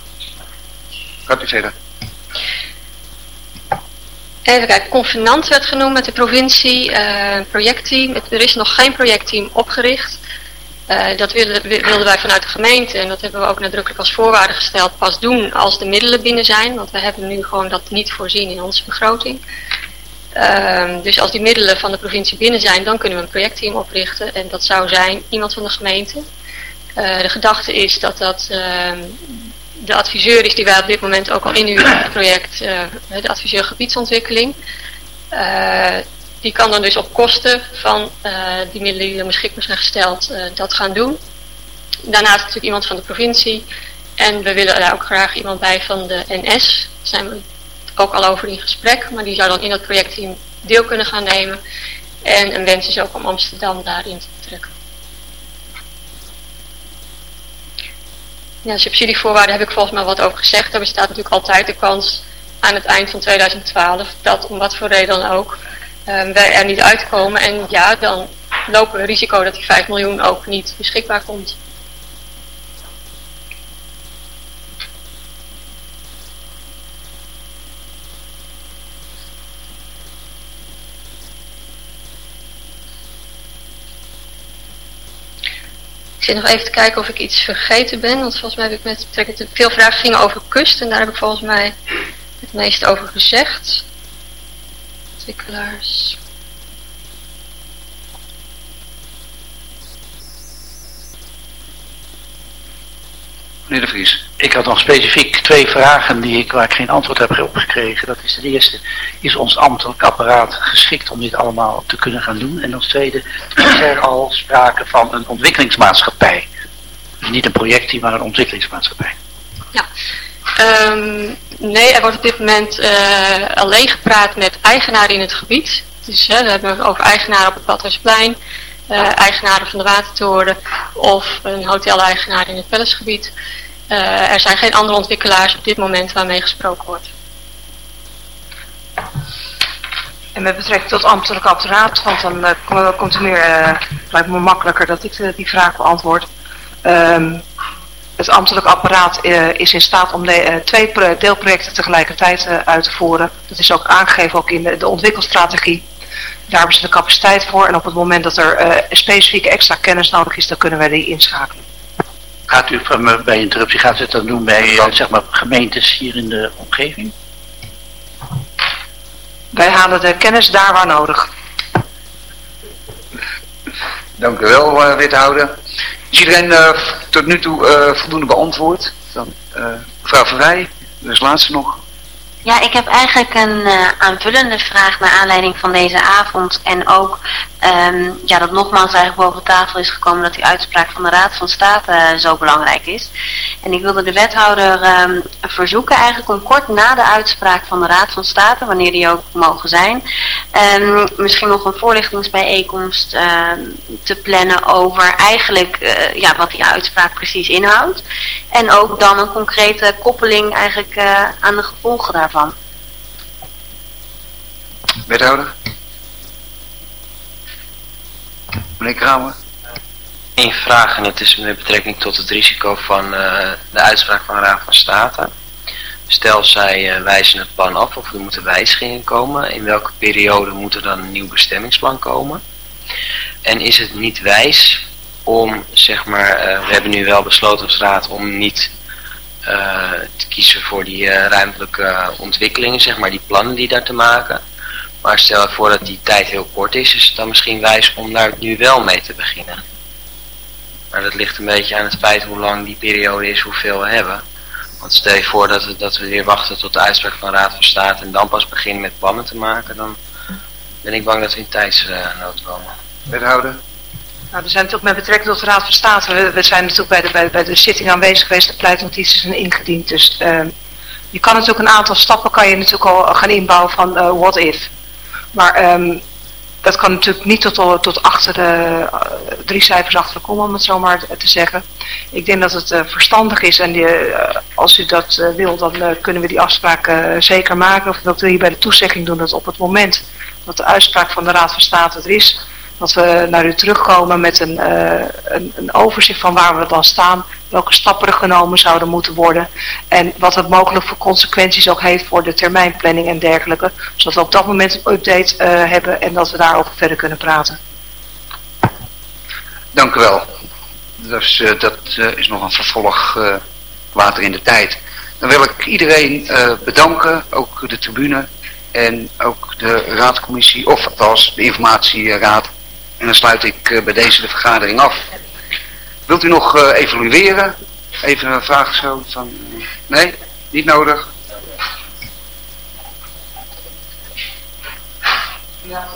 Gaat u verder. Even kijken, convenant werd genoemd met de provincie, uh, projectteam. Er is nog geen projectteam opgericht. Uh, dat wilden, wilden wij vanuit de gemeente, en dat hebben we ook nadrukkelijk als voorwaarde gesteld, pas doen als de middelen binnen zijn. Want we hebben nu gewoon dat niet voorzien in onze begroting. Uh, dus als die middelen van de provincie binnen zijn, dan kunnen we een projectteam oprichten. En dat zou zijn iemand van de gemeente. Uh, de gedachte is dat dat ehm, de adviseur is die wij op dit moment ook al in uw project, uh, de adviseur gebiedsontwikkeling. Uh, die kan dan dus op kosten van die middelen die er beschikbaar zijn gesteld dat gaan doen. Daarnaast natuurlijk iemand van de provincie. En we willen daar ook graag iemand bij van de NS. Zijn we ook al over in gesprek. Maar die zou dan in dat projectteam deel kunnen gaan nemen. En een wens is ook om Amsterdam daarin te betrekken. Ja, subsidievoorwaarden heb ik volgens mij wat over gezegd. Er bestaat natuurlijk altijd de kans aan het eind van 2012 dat om wat voor reden dan ook um, wij er niet uitkomen. En ja, dan lopen we risico dat die 5 miljoen ook niet beschikbaar komt. Zit nog even te kijken of ik iets vergeten ben, want volgens mij heb ik met betrekking veel vragen gingen over kust en daar heb ik volgens mij het meest over gezegd. Ontwikkelaars. Meneer De Vries. Ik had nog specifiek twee vragen die ik, waar ik geen antwoord heb op gekregen. Dat is de eerste, is ons ambtelijk apparaat geschikt om dit allemaal te kunnen gaan doen? En als tweede, is er al sprake van een ontwikkelingsmaatschappij? Dus niet een projectteam, maar een ontwikkelingsmaatschappij. Ja, um, nee, er wordt op dit moment uh, alleen gepraat met eigenaren in het gebied. Dus hè, we hebben over eigenaren op het Badhuisplein, uh, eigenaren van de watertoren of een hoteleigenaar in het Pellesgebied. Uh, er zijn geen andere ontwikkelaars op dit moment waarmee gesproken wordt. En met betrekking tot ambtelijk apparaat, want dan uh, komt er meer, lijkt me makkelijker dat ik die vraag beantwoord. Um, het ambtelijk apparaat is in staat om twee deelprojecten tegelijkertijd uit te voeren. Dat is ook aangegeven ook in de ontwikkelstrategie. Daar hebben ze de capaciteit voor en op het moment dat er specifieke extra kennis nodig is, dan kunnen wij die inschakelen. Gaat u van, bij interruptie, gaat u het dan doen bij zeg maar, gemeentes hier in de omgeving? Wij halen de kennis daar waar nodig. Dank u wel, uh, wethouder. Is iedereen uh, tot nu toe uh, voldoende beantwoord? Dan, mevrouw Verrij, dus laatste nog. Ja, ik heb eigenlijk een uh, aanvullende vraag naar aanleiding van deze avond. En ook um, ja, dat nogmaals eigenlijk boven tafel is gekomen dat die uitspraak van de Raad van State uh, zo belangrijk is. En ik wilde de wethouder um, verzoeken eigenlijk om kort na de uitspraak van de Raad van State, wanneer die ook mogen zijn, um, misschien nog een voorlichtingsbijeenkomst te plannen over eigenlijk uh, ja, wat die uitspraak precies inhoudt. En ook dan een concrete koppeling eigenlijk aan de gevolgen daarvan daarvan. Wethouder? Meneer Kramer? Eén vraag en het is met betrekking tot het risico van uh, de uitspraak van de Raad van State. Stel zij uh, wijzen het plan af of er moeten wijzigingen komen. In welke periode moet er dan een nieuw bestemmingsplan komen? En is het niet wijs om, zeg maar, uh, we hebben nu wel besloten als raad om niet uh, te kiezen voor die uh, ruimtelijke ontwikkelingen, zeg maar, die plannen die daar te maken. Maar stel voor dat die tijd heel kort is, is het dan misschien wijs om daar nu wel mee te beginnen. Maar dat ligt een beetje aan het feit hoe lang die periode is, hoeveel we hebben. Want stel je voor dat we, dat we weer wachten tot de uitspraak van de Raad van State en dan pas beginnen met plannen te maken, dan ben ik bang dat we in tijdsnood komen. Wethouder? Nou, we zijn natuurlijk met betrekking tot de Raad van State, we, zijn natuurlijk bij de, bij, de zitting aanwezig geweest, de pleitnotities zijn ingediend. Dus uh, je kan natuurlijk een aantal stappen kan je natuurlijk al gaan inbouwen van uh, what if. Maar um, dat kan natuurlijk niet tot, tot achter de drie cijfers achter komen, om het zo maar te zeggen. Ik denk dat het verstandig is en als u dat wil, dan kunnen we die afspraak zeker maken. Of dat wil je bij de toezegging doen dat op het moment dat de uitspraak van de Raad van State er is, dat we naar u terugkomen met een, uh, een, een, overzicht van waar we dan staan, welke stappen er genomen zouden moeten worden en wat het mogelijk voor consequenties ook heeft voor de termijnplanning en dergelijke, zodat we op dat moment een update uh, hebben en dat we daarover verder kunnen praten. Dank u wel. Dus dat is nog een vervolg later in de tijd. Dan wil ik iedereen bedanken, ook de tribune en ook de raadcommissie, of althans de informatieraad en dan sluit ik uh, bij deze de vergadering af. Wilt u nog uh, evalueren? Even een vraag zo van... Uh, nee? Niet nodig? Ja,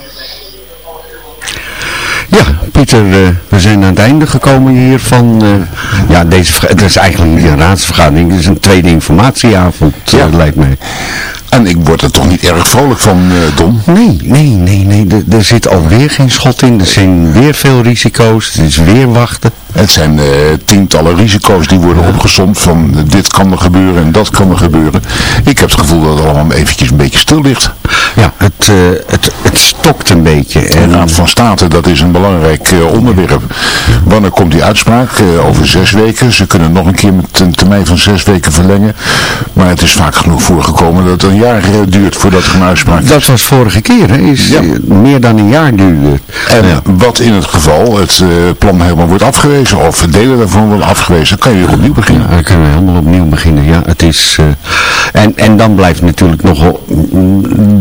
Pieter, uh, we zijn aan het einde gekomen hier van, uh, ja, deze, het is eigenlijk niet een raadsvergadering, het is een tweede informatieavond, ja. uh, lijkt mij. En ik word er toch niet erg vrolijk van, uh, Don? Nee, nee, nee, nee. Er, er zit alweer geen schot in. Er zijn weer veel risico's. Het is weer wachten. Het zijn uh, tientallen risico's die worden opgezomd van uh, dit kan er gebeuren en dat kan er gebeuren. Ik heb het gevoel dat het allemaal eventjes een beetje stil ligt. Ja, het, uh, het, het stokt een beetje. En... De Raad van State, dat is een belangrijk onderwerp. Wanneer komt die uitspraak? over zes weken. Ze kunnen nog een keer met een termijn van zes weken verlengen. Maar het is vaak genoeg voorgekomen dat het een jaar duurt voordat er een uitspraak is. Dat was vorige keer, hè? Is ja. meer dan een jaar duurde. En ja. wat in het geval het plan helemaal wordt afgewezen of delen daarvan worden afgewezen, kan je weer opnieuw beginnen. Ja, dan kunnen we helemaal opnieuw beginnen. Ja, het is, en, en dan blijft natuurlijk nog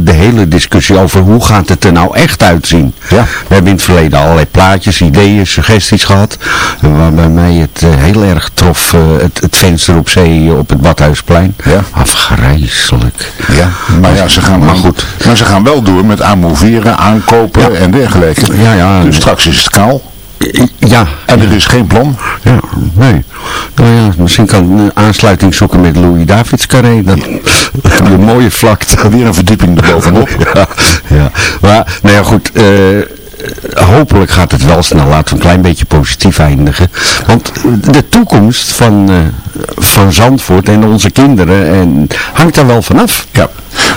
de hele discussie over hoe gaat het er nou echt uitzien. Ja. We hebben in het verleden allerlei plaatjes, ideeën, suggesties gehad. Waarbij mij het uh, heel erg trof, uh, het, het venster op zee op het Badhuisplein. Ja. Afgrijzelijk. Ja, maar ja, ze gaan, maar goed. Maar ze gaan wel door met aanmoveren, aankopen en dergelijke. Ja, ja. Dus straks is het kaal. Ja. En er is geen plan? Ja, nee. Nou ja, misschien kan een aansluiting zoeken met Louis Davids Carré. Een mooie vlakte. Weer een verdieping erbovenop. ja, ja. Maar, nou ja, goed. Uh, hopelijk gaat het wel snel. Laten we een klein beetje positief eindigen. Want de toekomst van, uh, van Zandvoort en onze kinderen en, hangt daar wel vanaf. Ja.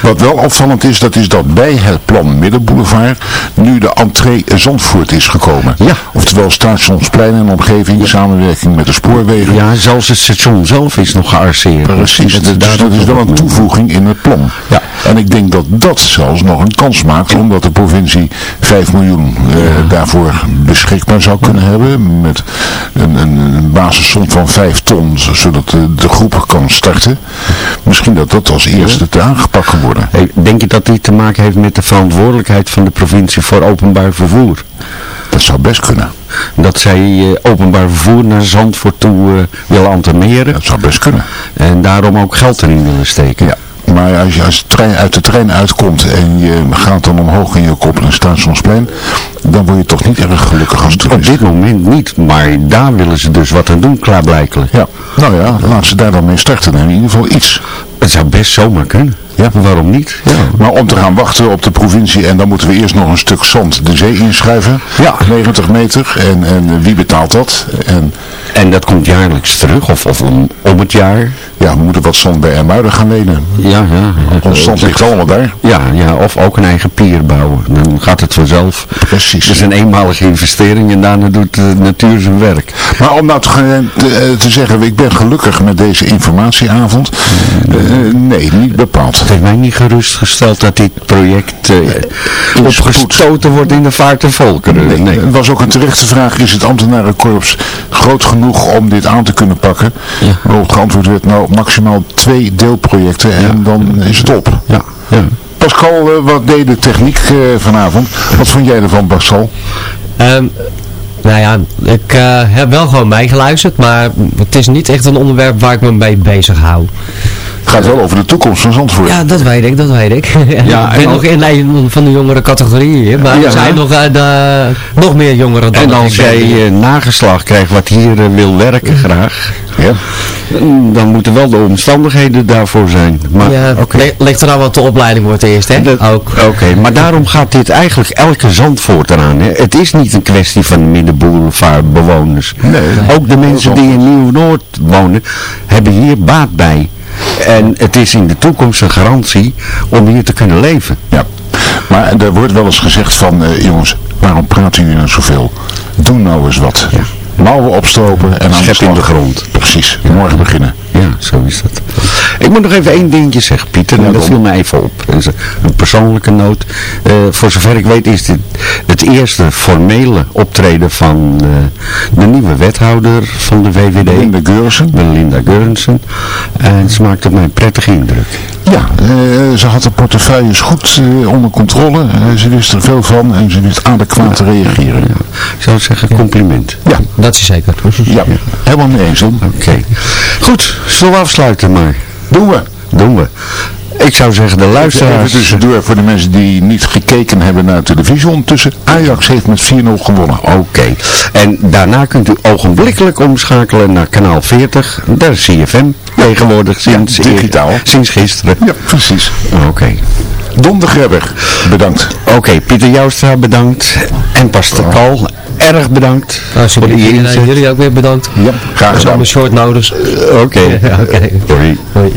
Wat wel opvallend is, dat is dat bij het plan Middenboulevard nu de entree Zandvoort is gekomen. Ja. Oftewel Stationsplein en omgeving in samenwerking met de spoorwegen. Ja, zelfs het station zelf is nog gearseerd. Precies, dat, dus dat is wel een toevoeging in het plan. Ja. En ik denk dat dat zelfs nog een kans maakt, omdat de provincie 5 miljoen eh, daarvoor beschikbaar zou kunnen hebben. Met een, een, een basissom van 5 ton, zodat de, de groep kan starten. Misschien dat dat als eerste te aangepakt kan worden. Hey, denk je dat dit te maken heeft met de verantwoordelijkheid van de provincie voor openbaar vervoer? Dat zou best kunnen. Dat zij uh, openbaar vervoer naar Zandvoort toe uh, willen antameren. Dat zou best kunnen. En daarom ook geld erin willen steken. Ja. Maar als je als trein uit de trein uitkomt en je gaat dan omhoog in je kop en staat soms plein, dan word je toch niet erg gelukkig als toerist. Op dit moment niet, maar daar willen ze dus wat aan doen, klaarblijkelijk. Ja, nou ja, laat ze daar dan mee starten in ieder geval iets. Het zou best zomaar kunnen. Ja, waarom niet? Ja. Maar om te gaan wachten op de provincie en dan moeten we eerst nog een stuk zand de zee inschrijven. Ja. 90 meter. En, en wie betaalt dat? En, en dat komt jaarlijks terug of, of om, om het jaar? Ja, we moeten wat zand bij Ermuiden gaan lenen. Ja, ja. Ons zand ligt allemaal daar. Ja, ja, of ook een eigen pier bouwen. Dan gaat het vanzelf. Precies. Het is een eenmalige investering en daarna doet de natuur zijn werk. Maar om nou te, te, te zeggen, ik ben gelukkig met deze informatieavond. Uh, nee, niet bepaald. Het heeft mij niet gerustgesteld dat dit project uh, opgestoten wordt in de vaart der volkeren. Nee, nee. Het was ook een terechte vraag, is het ambtenarenkorps groot genoeg om dit aan te kunnen pakken? Ja. Waarop geantwoord werd, nou maximaal twee deelprojecten en ja. dan is het op. Ja, ja. Pascal, uh, wat deed de techniek uh, vanavond? Wat vond jij ervan, Pascal? Um, nou ja, ik uh, heb wel gewoon meegeluisterd, maar het is niet echt een onderwerp waar ik me mee bezig hou. Het gaat wel over de toekomst van Zandvoort. Ja, dat weet ik, dat weet ik. Ja, ik ben nog in een van de jongere categorieën hier, maar ja, er zijn nog, uh, de, nog meer jongeren dan En als jij uh, nageslag krijgt wat hier uh, wil werken graag, ja. dan moeten wel de omstandigheden daarvoor zijn. Maar, ja, okay. ligt er nou wat de opleiding wordt eerst, hè? Dat, ook. Oké, okay, maar daarom gaat dit eigenlijk elke Zandvoort eraan. Hè? Het is niet een kwestie van de middenboulevardbewoners. Nee, nee. Ook de mensen die in Nieuw-Noord wonen, hebben hier baat bij. En het is in de toekomst een garantie om hier te kunnen leven. Ja, maar er wordt wel eens gezegd van, uh, jongens, waarom praten jullie nou zoveel? Doe nou eens wat. Ja. Mouwen opstropen en aan Schep in de grond. Precies, morgen beginnen. Ja, zo is dat. Ik moet nog even één dingetje zeggen, Pieter. En dat viel mij even op. Een persoonlijke noot. Uh, voor zover ik weet is dit het eerste formele optreden van uh, de nieuwe wethouder van de VVD. Linda Geurensen. Linda Geurensen. En ze maakte mij een prettige indruk. Ja, uh, ze had de portefeuilles goed onder controle. ze wist er veel van en ze wist adequaat te reageren. Ja. Ik zou zeggen compliment. Ja, dat is zeker. Ja, helemaal mee eens. Oké. Okay. Goed, zullen we afsluiten maar? Doen we. Doen we. Ik zou zeggen, de luisteraars... Even tussendoor voor de mensen die niet gekeken hebben naar televisie. Ondertussen, Ajax heeft met 4-0 gewonnen. Oké. Okay. En daarna kunt u ogenblikkelijk omschakelen naar kanaal 40. Daar is CFM tegenwoordig sinds... Ja, digitaal. Sinds gisteren. Ja, precies. Oké. Okay. Don de Grebber, bedankt. Oké, okay, Pieter Joustra bedankt. En Pascal, oh. erg bedankt. Nou, voor de jullie, jullie ook weer bedankt. Ja, graag gedaan. Een short. Uh, Oké. Okay. Hoi.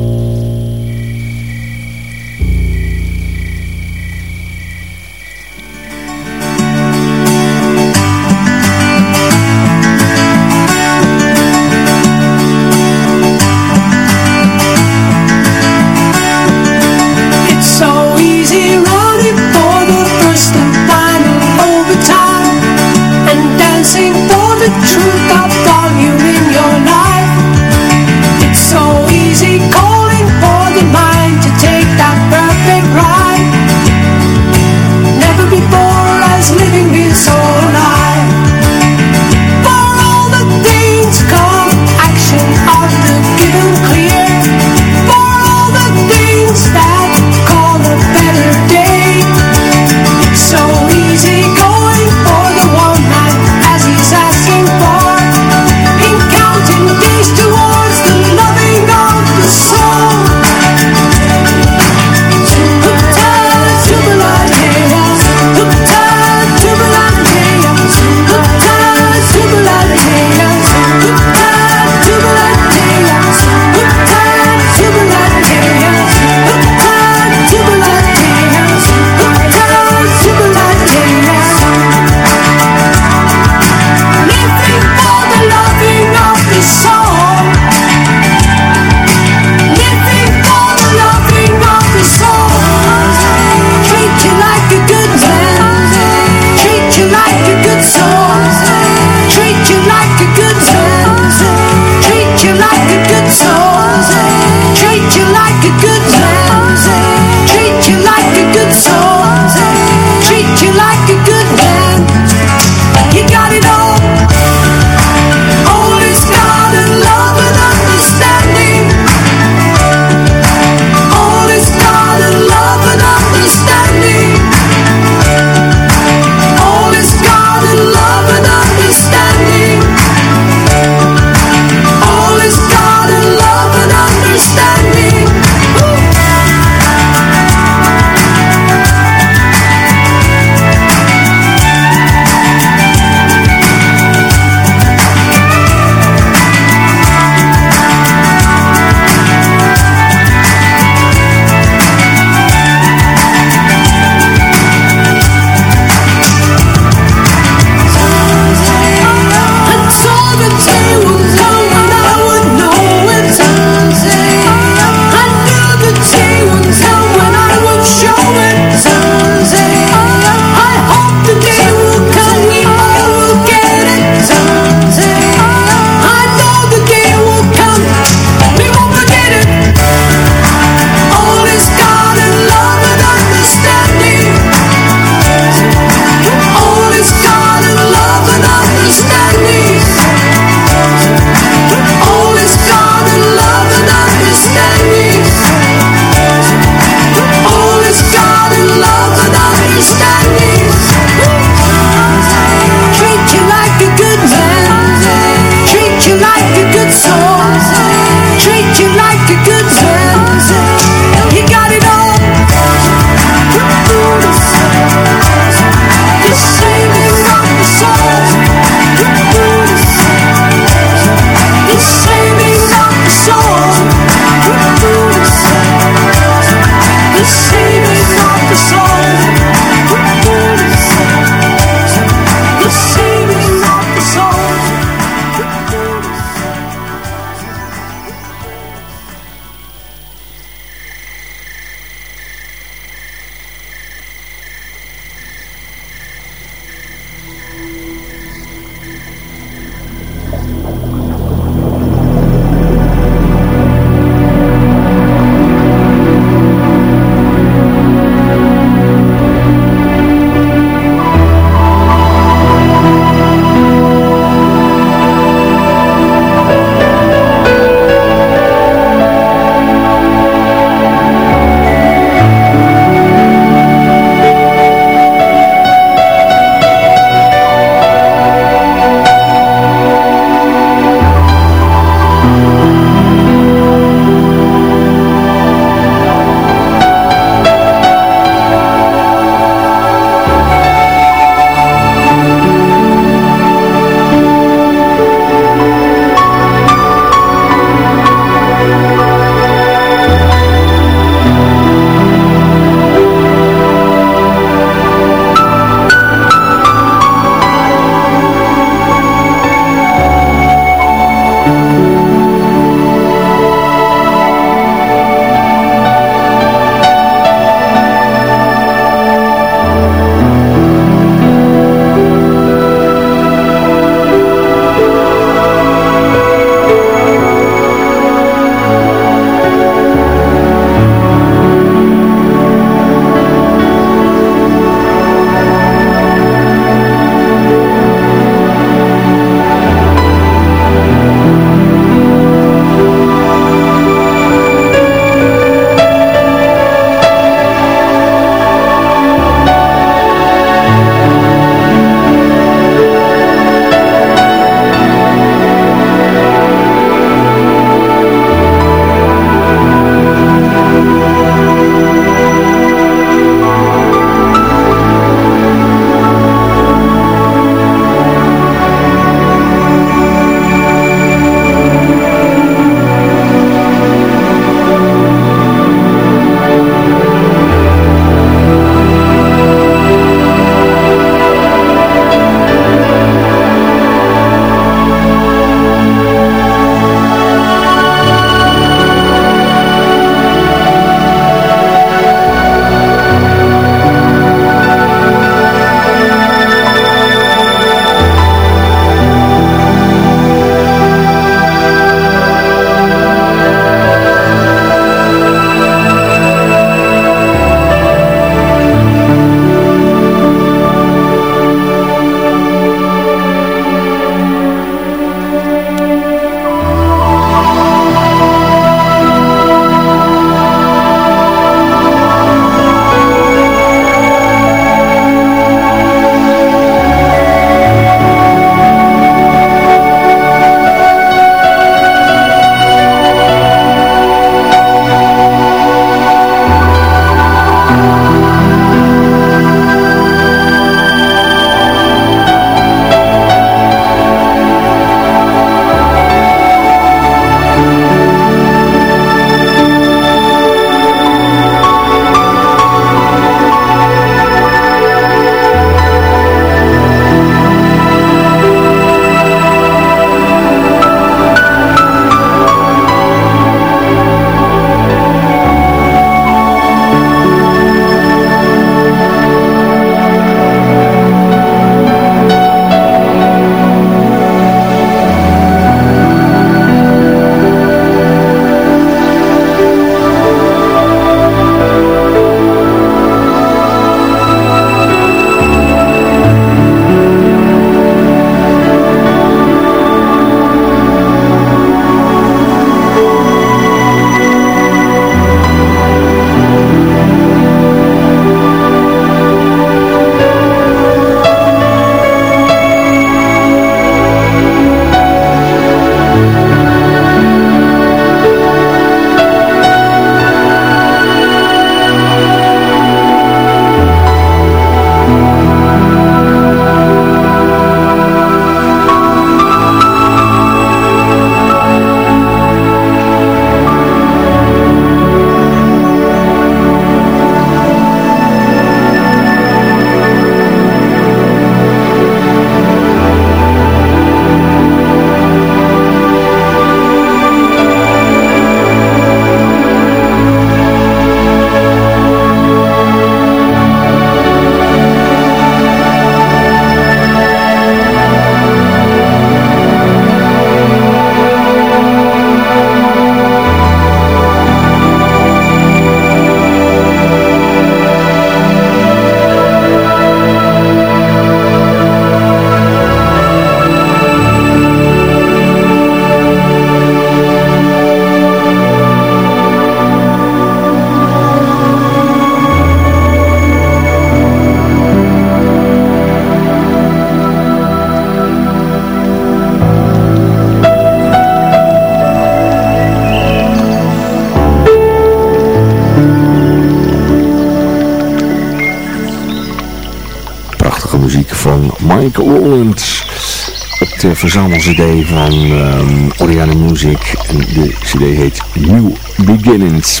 Verzamel-cd van um, Oriana Music. En de cd heet New Beginnings.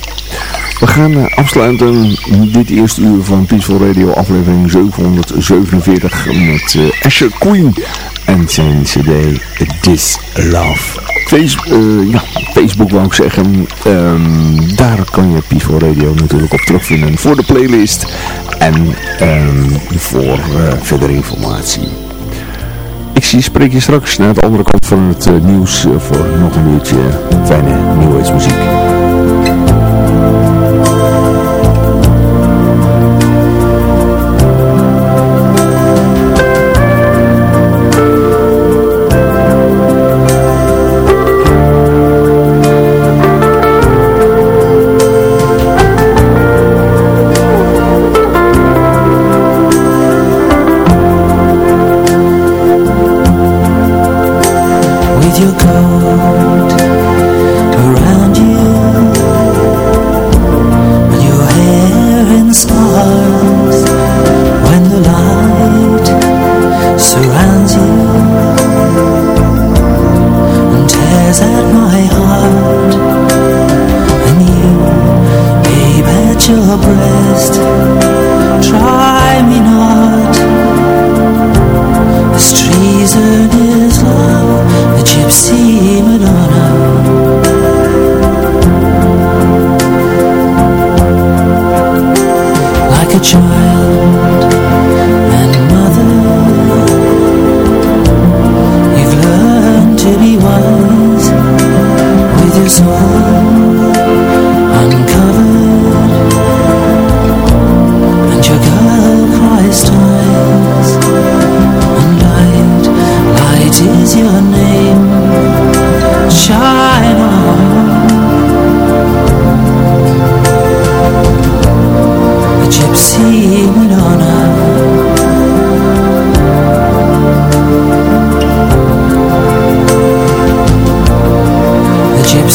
We gaan uh, afsluiten dit eerste uur van Peaceful Radio aflevering 747 met uh, Asher Queen en zijn cd This Love. Uh, ja, Facebook wou ik zeggen, um, daar kan je Peaceful Radio natuurlijk op terugvinden voor de playlist en um, voor verdere informatie. Zie, spreek je straks naar de andere kant van het uh, nieuws uh, voor nog een beetje fijne nieuwheidsmuziek.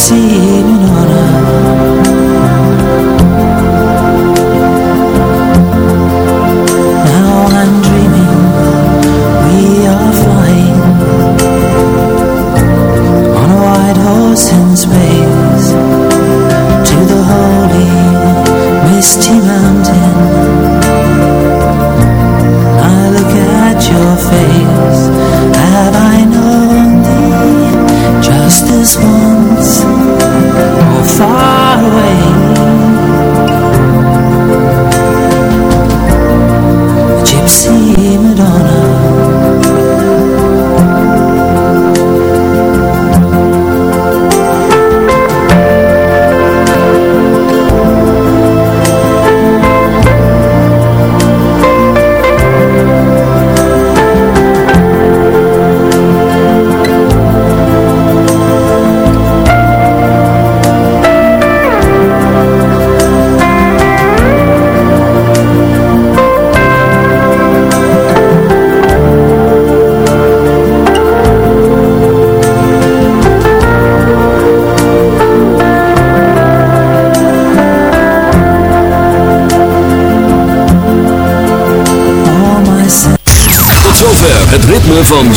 Van